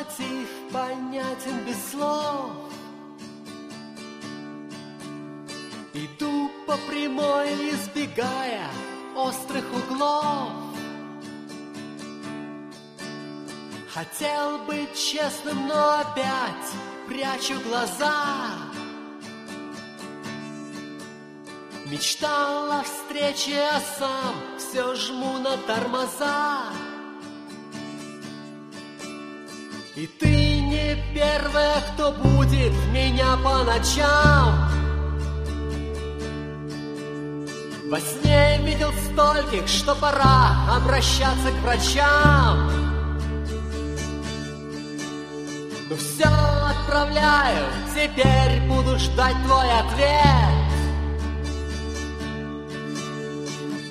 мотив понятен без слов. Иду по прямой, избегая острых углов. Хотел быть честным, но опять прячу глаза. Мечтал о встрече, а сам все жму на тормоза И ты не первая, кто будет меня по ночам. Во сне видел стольких, что пора обращаться к врачам. Ну все отправляю, теперь буду ждать твой ответ.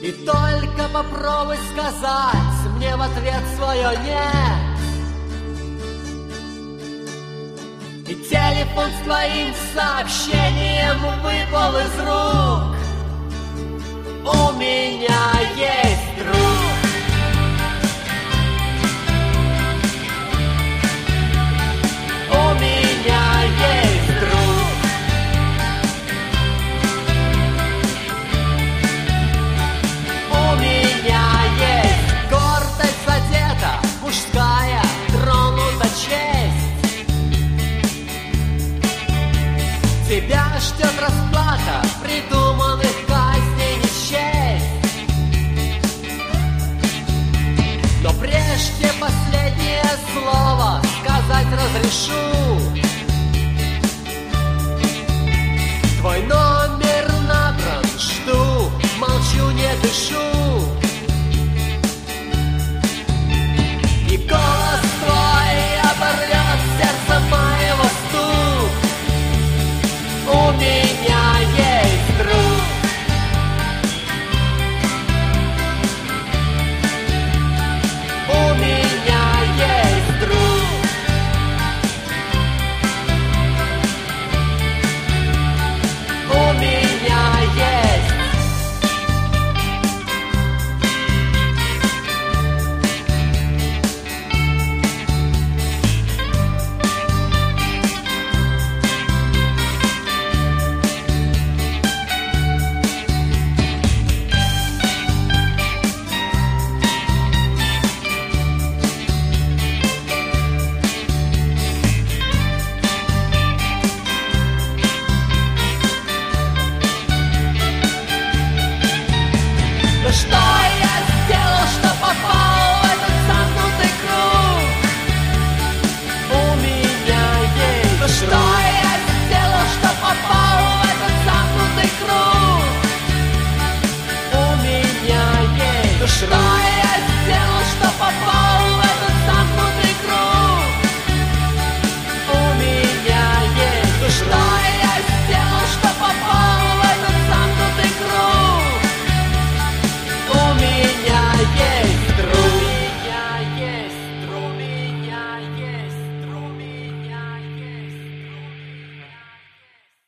И только попробуй сказать мне в ответ свое «нет» И телефон с твоим сообщением выпал из рук. У меня Тебя ждет расплата придуманных казней не счесть. Но прежде последнее слово сказать разрешу. Твой номер набран, жду, молчу, не дышу.